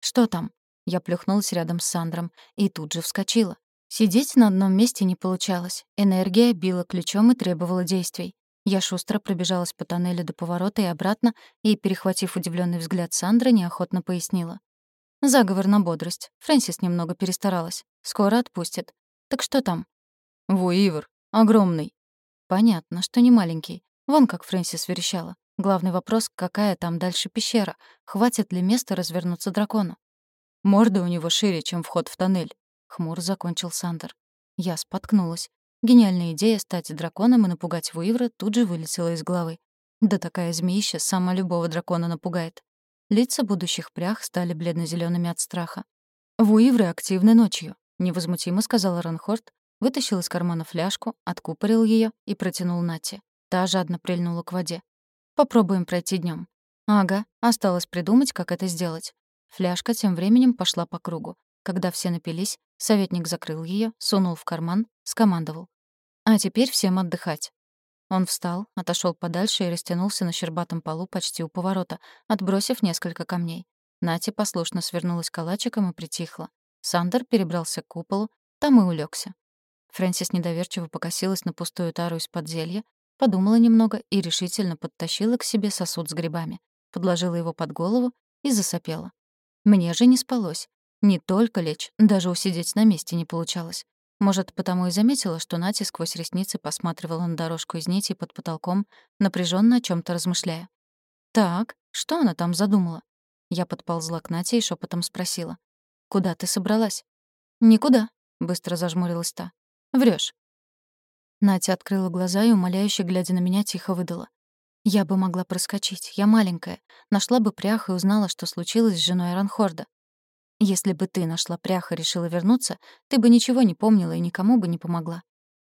«Что там?» Я плюхнулась рядом с Сандром и тут же вскочила. Сидеть на одном месте не получалось. Энергия била ключом и требовала действий. Я шустро пробежалась по тоннелю до поворота и обратно, и, перехватив удивленный взгляд Сандры, неохотно пояснила. «Заговор на бодрость. Фрэнсис немного перестаралась. Скоро отпустит. Так что там?» «Вуивер», Огромный. Понятно, что не маленький. Вон как Фрэнсис верещала. Главный вопрос, какая там дальше пещера? Хватит ли места развернуться дракону? Морда у него шире, чем вход в тоннель. Хмур закончил Сандер. Я споткнулась. Гениальная идея стать драконом и напугать Вуивра тут же вылетела из головы. Да такая змеища сама любого дракона напугает. Лица будущих прях стали бледно зелеными от страха. «Вуивры активны ночью», — невозмутимо сказал Ранхорд, Вытащил из кармана фляжку, откупорил ее и протянул Нате. Та жадно прильнула к воде. «Попробуем пройти днем. «Ага, осталось придумать, как это сделать». Фляжка тем временем пошла по кругу. Когда все напились, советник закрыл ее, сунул в карман, скомандовал. «А теперь всем отдыхать». Он встал, отошел подальше и растянулся на щербатом полу почти у поворота, отбросив несколько камней. Нати послушно свернулась калачиком и притихла. Сандер перебрался к куполу, там и улегся. Фрэнсис недоверчиво покосилась на пустую тару из-под зелья, подумала немного и решительно подтащила к себе сосуд с грибами, подложила его под голову и засопела. Мне же не спалось. Не только лечь, даже усидеть на месте не получалось. Может, потому и заметила, что Нати сквозь ресницы посматривала на дорожку из нити под потолком, напряженно о чем то размышляя. «Так, что она там задумала?» Я подползла к Нате и шепотом спросила. «Куда ты собралась?» «Никуда», — быстро зажмурилась та. Врешь. Натя открыла глаза и, умоляюще глядя на меня, тихо выдала. «Я бы могла проскочить. Я маленькая. Нашла бы прях и узнала, что случилось с женой Ранхорда. Если бы ты нашла прях и решила вернуться, ты бы ничего не помнила и никому бы не помогла».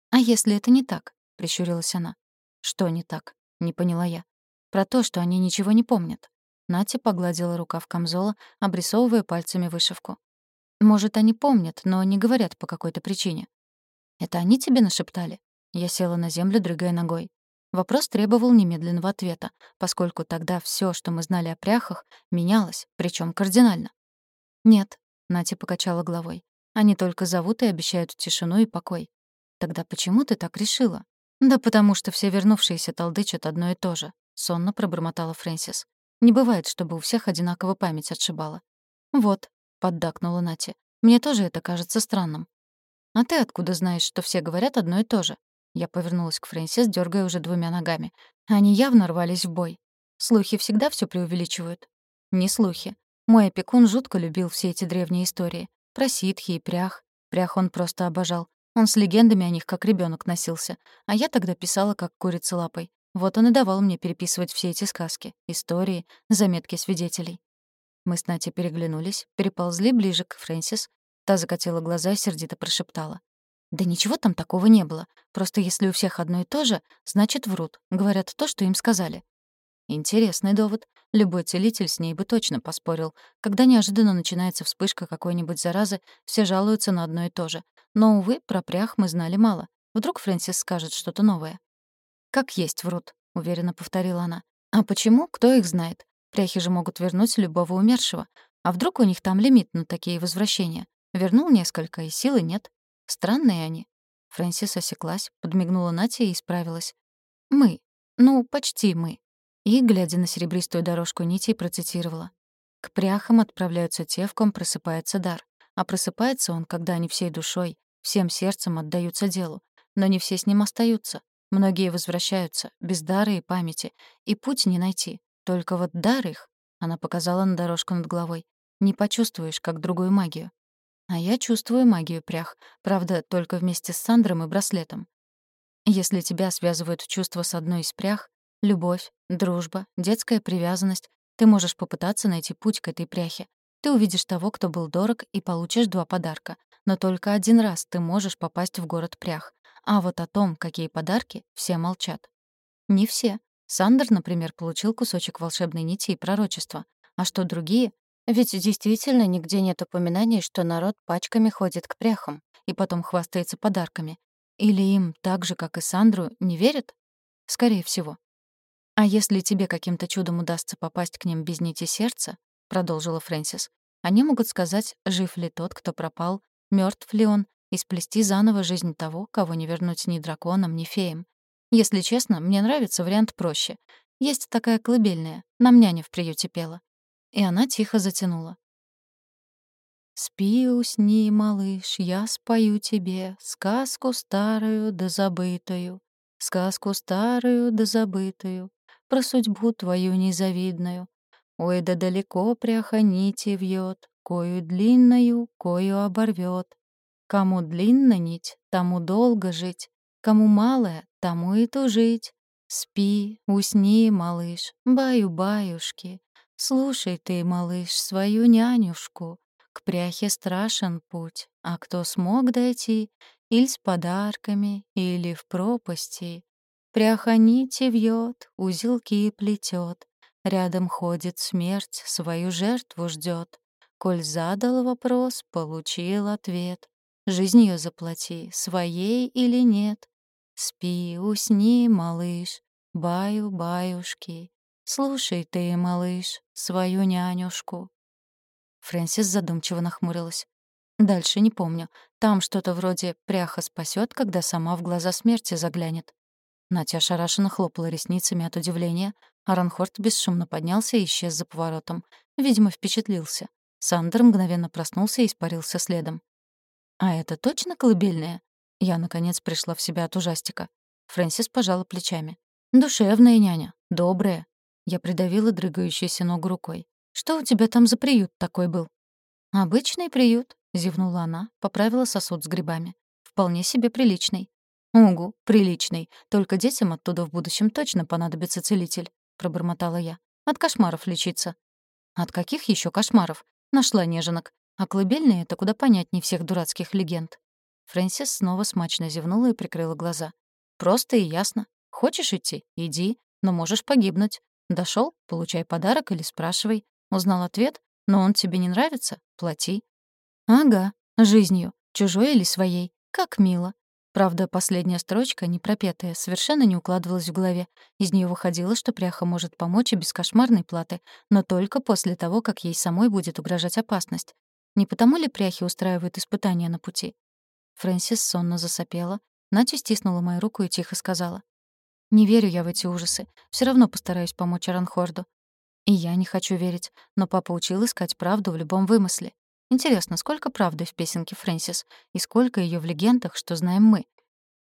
«А если это не так?» — прищурилась она. «Что не так?» — не поняла я. «Про то, что они ничего не помнят». Натя погладила рукав камзола, обрисовывая пальцами вышивку. «Может, они помнят, но не говорят по какой-то причине. «Это они тебе нашептали?» Я села на землю, дрыгая ногой. Вопрос требовал немедленного ответа, поскольку тогда все, что мы знали о пряхах, менялось, причем кардинально. «Нет», — Натя покачала головой. «Они только зовут и обещают тишину и покой». «Тогда почему ты так решила?» «Да потому что все вернувшиеся толдычат одно и то же», — сонно пробормотала Фрэнсис. «Не бывает, чтобы у всех одинаково память отшибала». «Вот», — поддакнула Натя. «Мне тоже это кажется странным. «А ты откуда знаешь, что все говорят одно и то же?» Я повернулась к Фрэнсис, дергая уже двумя ногами. Они явно рвались в бой. Слухи всегда все преувеличивают. Не слухи. Мой опекун жутко любил все эти древние истории. Про ситхи и прях. Прях он просто обожал. Он с легендами о них как ребенок носился. А я тогда писала как курица лапой. Вот он и давал мне переписывать все эти сказки, истории, заметки свидетелей. Мы с Натей переглянулись, переползли ближе к Фрэнсис. Та закатила глаза и сердито прошептала. «Да ничего там такого не было. Просто если у всех одно и то же, значит, врут. Говорят то, что им сказали». Интересный довод. Любой целитель с ней бы точно поспорил. Когда неожиданно начинается вспышка какой-нибудь заразы, все жалуются на одно и то же. Но, увы, про прях мы знали мало. Вдруг Фрэнсис скажет что-то новое. «Как есть врут», — уверенно повторила она. «А почему? Кто их знает? Пряхи же могут вернуть любого умершего. А вдруг у них там лимит на такие возвращения? Вернул несколько, и силы нет. Странные они». Фрэнсис осеклась, подмигнула Нате и исправилась. «Мы. Ну, почти мы». И, глядя на серебристую дорожку нитей, процитировала. «К пряхам отправляются те, в ком просыпается дар. А просыпается он, когда они всей душой, всем сердцем отдаются делу. Но не все с ним остаются. Многие возвращаются, без дара и памяти, и путь не найти. Только вот дар их, она показала на дорожку над головой, не почувствуешь, как другую магию. А я чувствую магию прях, правда, только вместе с Сандром и браслетом. Если тебя связывают чувства с одной из прях, любовь, дружба, детская привязанность, ты можешь попытаться найти путь к этой пряхе. Ты увидишь того, кто был дорог, и получишь два подарка. Но только один раз ты можешь попасть в город прях. А вот о том, какие подарки, все молчат. Не все. Сандер, например, получил кусочек волшебной нити и пророчества. А что другие? Ведь действительно нигде нет упоминаний, что народ пачками ходит к пряхам и потом хвастается подарками. Или им, так же, как и Сандру, не верят? Скорее всего. «А если тебе каким-то чудом удастся попасть к ним без нити сердца», — продолжила Фрэнсис, «они могут сказать, жив ли тот, кто пропал, мертв ли он, и сплести заново жизнь того, кого не вернуть ни драконам, ни феям. Если честно, мне нравится вариант проще. Есть такая колыбельная, нам няня в приюте пела. И она тихо затянула. «Спи, усни, малыш, я спою тебе сказку старую да забытую, сказку старую да забытую, про судьбу твою незавидную. Ой, да далеко пряха нити вьет, кою длинную, кою оборвет. Кому длинна нить, тому долго жить, кому малая, тому и тужить. Спи, усни, малыш, баю-баюшки. Слушай ты, малыш, свою нянюшку. К пряхе страшен путь, а кто смог дойти, или с подарками, или в пропасти. Пряха нити вьет, узелки плетет, Рядом ходит смерть, свою жертву ждет. Коль задал вопрос, получил ответ. Жизнью заплати, своей или нет. Спи, усни, малыш, баю-баюшки. Слушай ты, малыш, свою нянюшку. Фрэнсис задумчиво нахмурилась. Дальше не помню. Там что-то вроде «пряха спасет, когда сама в глаза смерти заглянет». Натя ошарашенно хлопала ресницами от удивления, а Ранхорд бесшумно поднялся и исчез за поворотом. Видимо, впечатлился. Сандер мгновенно проснулся и испарился следом. «А это точно колыбельная?» Я, наконец, пришла в себя от ужастика. Фрэнсис пожала плечами. «Душевная няня, добрая». Я придавила дрыгающуюся ногу рукой. «Что у тебя там за приют такой был?» «Обычный приют», — зевнула она, поправила сосуд с грибами. «Вполне себе приличный». «Угу, приличный. Только детям оттуда в будущем точно понадобится целитель», — пробормотала я. «От кошмаров лечиться». «От каких еще кошмаров?» Нашла неженок. А колыбельные — это куда понятнее всех дурацких легенд. Фрэнсис снова смачно зевнула и прикрыла глаза. «Просто и ясно. Хочешь идти — иди, но можешь погибнуть. Дошел — получай подарок или спрашивай. Узнал ответ, но он тебе не нравится — плати». «Ага, жизнью, чужой или своей. Как мило». Правда, последняя строчка, не пропетая, совершенно не укладывалась в голове. Из нее выходило, что пряха может помочь и без кошмарной платы, но только после того, как ей самой будет угрожать опасность. Не потому ли пряхи устраивают испытания на пути? Фрэнсис сонно засопела. Натя стиснула мою руку и тихо сказала. «Не верю я в эти ужасы. Все равно постараюсь помочь Аранхорду. И я не хочу верить, но папа учил искать правду в любом вымысле. Интересно, сколько правды в песенке Фрэнсис и сколько ее в легендах, что знаем мы?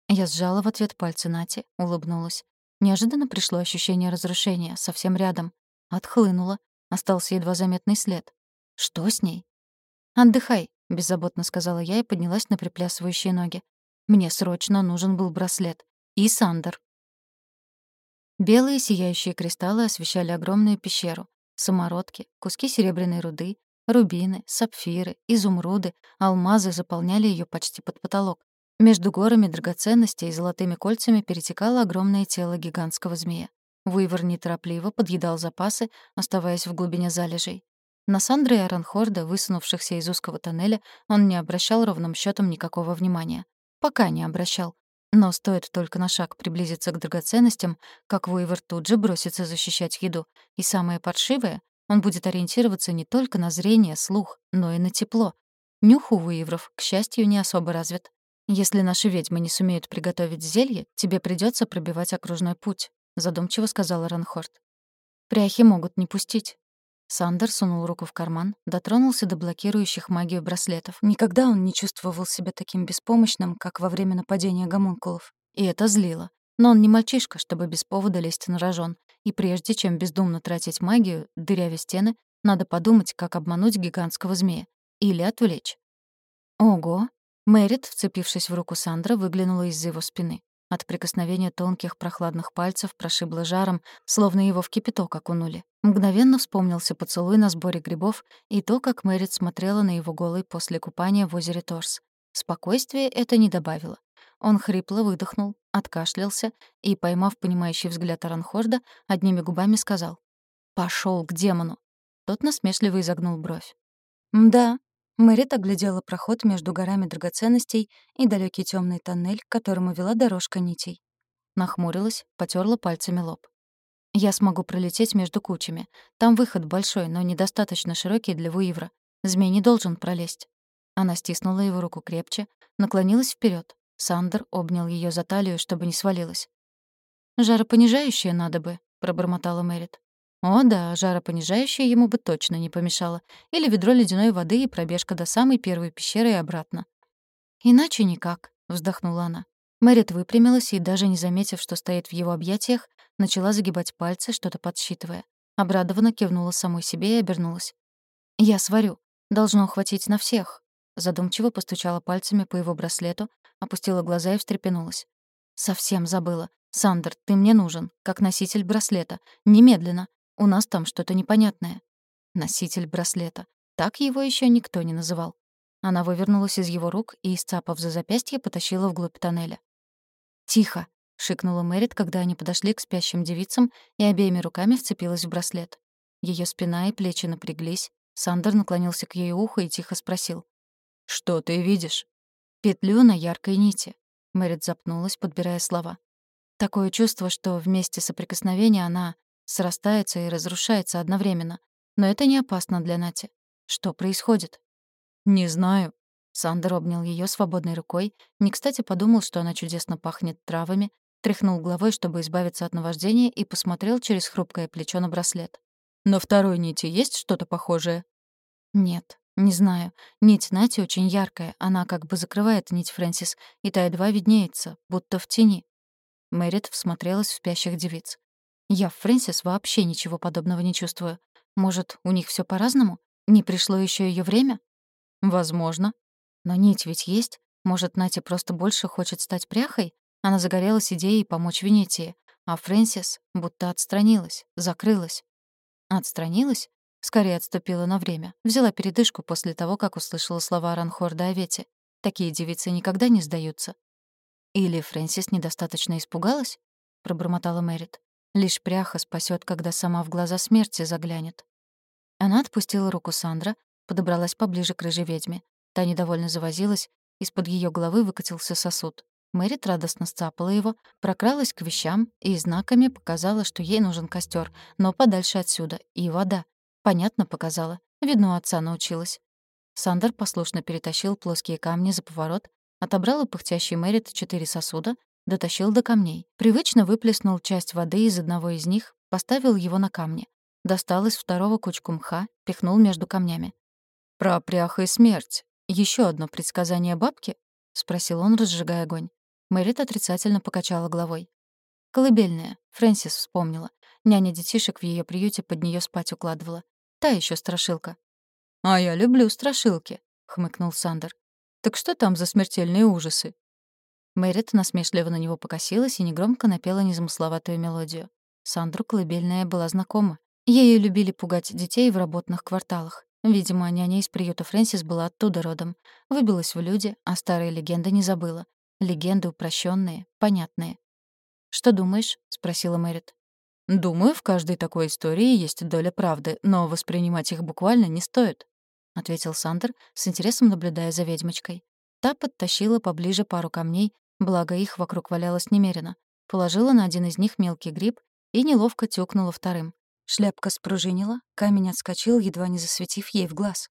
Я сжала в ответ пальцы Нати, улыбнулась. Неожиданно пришло ощущение разрушения, совсем рядом. Отхлынуло. Остался едва заметный след. Что с ней? «Отдыхай», — беззаботно сказала я и поднялась на приплясывающие ноги. Мне срочно нужен был браслет. И Сандер. Белые сияющие кристаллы освещали огромную пещеру. Самородки, куски серебряной руды, рубины, сапфиры, изумруды, алмазы заполняли ее почти под потолок. Между горами драгоценностей и золотыми кольцами перетекало огромное тело гигантского змея. Вуйвор неторопливо подъедал запасы, оставаясь в глубине залежей. На Сандра и Аранхорда, высунувшихся из узкого тоннеля, он не обращал ровным счетом никакого внимания. Пока не обращал. Но стоит только на шаг приблизиться к драгоценностям, как Вуйвор тут же бросится защищать еду. И самое паршивое, он будет ориентироваться не только на зрение, слух, но и на тепло. Нюх у Вуйвров, к счастью, не особо развит. «Если наши ведьмы не сумеют приготовить зелье, тебе придется пробивать окружной путь», — задумчиво сказала Ранхорд. «Пряхи могут не пустить». Сандер сунул руку в карман, дотронулся до блокирующих магию браслетов. Никогда он не чувствовал себя таким беспомощным, как во время нападения гомункулов. И это злило. Но он не мальчишка, чтобы без повода лезть на рожон. И прежде чем бездумно тратить магию, дырявя стены, надо подумать, как обмануть гигантского змея. Или отвлечь. Ого, Мэрит, вцепившись в руку Сандра, выглянула из-за его спины. От прикосновения тонких прохладных пальцев прошибло жаром, словно его в кипяток окунули. Мгновенно вспомнился поцелуй на сборе грибов и то, как Мэрит смотрела на его голый после купания в озере Торс. Спокойствие это не добавило. Он хрипло выдохнул, откашлялся и, поймав понимающий взгляд Аранхорда, одними губами сказал «Пошёл к демону!» Тот насмешливо изогнул бровь. «Да, Мэрит оглядела проход между горами драгоценностей и далекий темный тоннель, к которому вела дорожка нитей. Нахмурилась, потерла пальцами лоб. «Я смогу пролететь между кучами. Там выход большой, но недостаточно широкий для Вуивра. Змей не должен пролезть». Она стиснула его руку крепче, наклонилась вперед. Сандер обнял ее за талию, чтобы не свалилась. «Жаропонижающее надо бы», — пробормотала Мэрит. О да, жаропонижающее ему бы точно не помешало. Или ведро ледяной воды и пробежка до самой первой пещеры и обратно. «Иначе никак», — вздохнула она. Мэрит выпрямилась и, даже не заметив, что стоит в его объятиях, начала загибать пальцы, что-то подсчитывая. Обрадованно кивнула самой себе и обернулась. «Я сварю. Должно хватить на всех». Задумчиво постучала пальцами по его браслету, опустила глаза и встрепенулась. «Совсем забыла. Сандер, ты мне нужен, как носитель браслета. Немедленно. У нас там что-то непонятное. Носитель браслета. Так его еще никто не называл. Она вывернулась из его рук и, исцапав за запястье, потащила вглубь тоннеля. «Тихо!» — шикнула Мэрит, когда они подошли к спящим девицам и обеими руками вцепилась в браслет. Ее спина и плечи напряглись. Сандер наклонился к ее уху и тихо спросил. «Что ты видишь?» «Петлю на яркой нити». Мэрит запнулась, подбирая слова. Такое чувство, что вместе соприкосновения она срастается и разрушается одновременно. Но это не опасно для Нати. Что происходит? «Не знаю». Сандер обнял ее свободной рукой, не кстати подумал, что она чудесно пахнет травами, тряхнул головой, чтобы избавиться от наваждения, и посмотрел через хрупкое плечо на браслет. «На второй нити есть что-то похожее?» «Нет, не знаю. Нить Нати очень яркая, она как бы закрывает нить Фрэнсис, и та едва виднеется, будто в тени». Мэрит всмотрелась в спящих девиц. Я в Фрэнсис вообще ничего подобного не чувствую. Может, у них все по-разному? Не пришло еще ее время? Возможно. Но нить ведь есть. Может, Нати просто больше хочет стать пряхой? Она загорелась идеей помочь Венетии. А Фрэнсис будто отстранилась, закрылась. Отстранилась? Скорее отступила на время. Взяла передышку после того, как услышала слова Ранхорда о Вете. Такие девицы никогда не сдаются. Или Фрэнсис недостаточно испугалась? Пробормотала Мэрит. Лишь пряха спасет, когда сама в глаза смерти заглянет. Она отпустила руку Сандра, подобралась поближе к рыжей ведьме. Та недовольно завозилась, из-под ее головы выкатился сосуд. Мэрит радостно сцапала его, прокралась к вещам и знаками показала, что ей нужен костер, но подальше отсюда, и вода. Понятно показала. Видно, отца научилась. Сандер послушно перетащил плоские камни за поворот, отобрал у пыхтящей Мэрит четыре сосуда, Дотащил до камней. Привычно выплеснул часть воды из одного из них, поставил его на камни. Достал из второго кучку мха, пихнул между камнями. «Про прях и смерть. Еще одно предсказание бабки?» — спросил он, разжигая огонь. Мэрит отрицательно покачала головой. Колыбельная. Фрэнсис вспомнила. Няня детишек в ее приюте под нее спать укладывала. Та еще страшилка. «А я люблю страшилки», — хмыкнул Сандер. «Так что там за смертельные ужасы?» Мэрит насмешливо на него покосилась и негромко напела незамысловатую мелодию. Сандру колыбельная была знакома. Ею любили пугать детей в работных кварталах. Видимо, няня из приюта Фрэнсис была оттуда родом. Выбилась в люди, а старые легенды не забыла. Легенды упрощенные, понятные. «Что думаешь?» — спросила Мэрит. «Думаю, в каждой такой истории есть доля правды, но воспринимать их буквально не стоит», — ответил Сандер, с интересом наблюдая за ведьмочкой. Та подтащила поближе пару камней, благо их вокруг валялось немерено, положила на один из них мелкий гриб и неловко тюкнула вторым. Шляпка спружинила, камень отскочил, едва не засветив ей в глаз.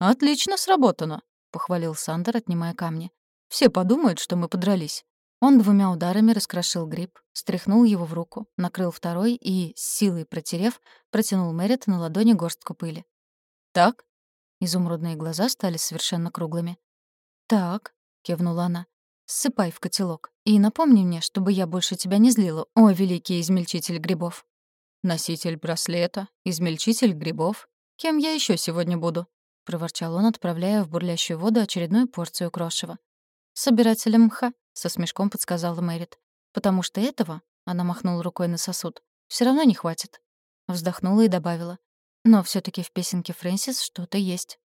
«Отлично сработано», — похвалил Сандер, отнимая камни. «Все подумают, что мы подрались». Он двумя ударами раскрошил гриб, стряхнул его в руку, накрыл второй и, с силой протерев, протянул Мэрит на ладони горстку пыли. «Так?» Изумрудные глаза стали совершенно круглыми. «Так», — кивнула она, — «ссыпай в котелок. И напомни мне, чтобы я больше тебя не злила, о, великий измельчитель грибов». «Носитель браслета, измельчитель грибов. Кем я еще сегодня буду?» — проворчал он, отправляя в бурлящую воду очередную порцию крошева. «Собирателем мха», — со смешком подсказала Мэрит. «Потому что этого», — она махнула рукой на сосуд, все равно не хватит». Вздохнула и добавила. «Но все таки в песенке Фрэнсис что-то есть».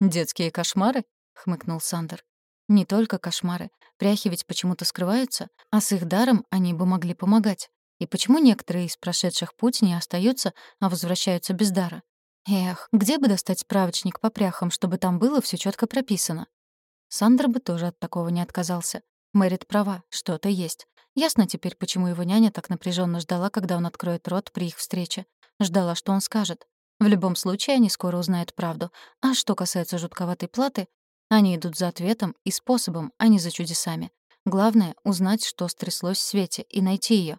«Детские кошмары?» — хмыкнул Сандер. «Не только кошмары. Пряхи ведь почему-то скрываются, а с их даром они бы могли помогать. И почему некоторые из прошедших путь не остаются, а возвращаются без дара? Эх, где бы достать справочник по пряхам, чтобы там было все четко прописано? Сандер бы тоже от такого не отказался. Мэрит права, что-то есть. Ясно теперь, почему его няня так напряженно ждала, когда он откроет рот при их встрече. Ждала, что он скажет. В любом случае, они скоро узнают правду. А что касается жутковатой платы, они идут за ответом и способом, а не за чудесами. Главное — узнать, что стряслось в свете, и найти ее.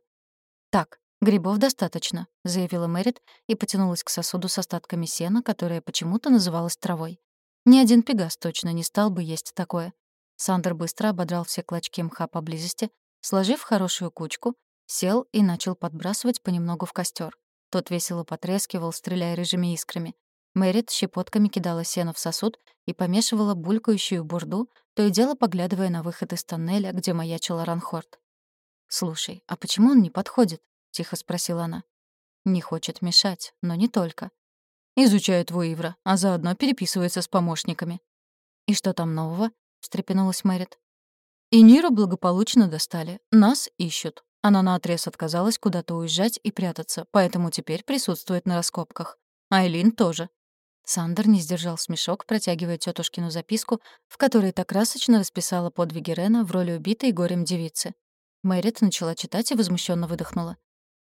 «Так, грибов достаточно», — заявила Мэрит и потянулась к сосуду с остатками сена, которое почему-то называлось травой. Ни один пегас точно не стал бы есть такое. Сандер быстро ободрал все клочки мха поблизости, сложив хорошую кучку, сел и начал подбрасывать понемногу в костер. Тот весело потрескивал, стреляя рыжими искрами. Мэрит щепотками кидала сено в сосуд и помешивала булькающую бурду, то и дело поглядывая на выход из тоннеля, где маячил Ранхорд. «Слушай, а почему он не подходит?» — тихо спросила она. «Не хочет мешать, но не только. Изучает Вуивра, а заодно переписывается с помощниками». «И что там нового?» — встрепенулась Мэрит. «И Нира благополучно достали. Нас ищут. Она наотрез отказалась куда-то уезжать и прятаться, поэтому теперь присутствует на раскопках. Айлин тоже». Сандер не сдержал смешок, протягивая тетушкину записку, в которой так красочно расписала подвиги Рена в роли убитой горем девицы. Мэрит начала читать и возмущенно выдохнула.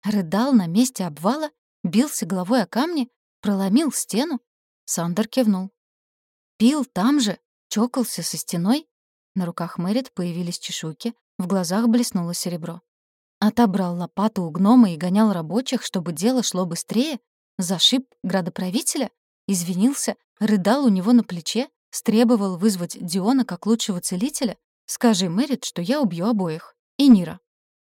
«Рыдал на месте обвала? Бился головой о камни? Проломил стену?» Сандер кивнул. «Пил там же? Чокался со стеной. На руках Мэрит появились чешуйки, в глазах блеснуло серебро. Отобрал лопату у гнома и гонял рабочих, чтобы дело шло быстрее? Зашиб градоправителя? Извинился? Рыдал у него на плече? Стребовал вызвать Диона как лучшего целителя? Скажи, Мэрит, что я убью обоих. И Нира.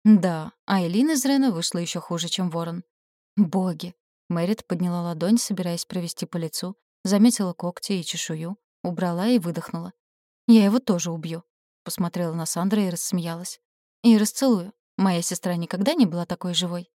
Да, Айлин из Рена вышла еще хуже, чем Ворон. Боги. Мэрит подняла ладонь, собираясь провести по лицу, заметила когти и чешую, Убрала и выдохнула. «Я его тоже убью», — посмотрела на Сандра и рассмеялась. «И расцелую. Моя сестра никогда не была такой живой».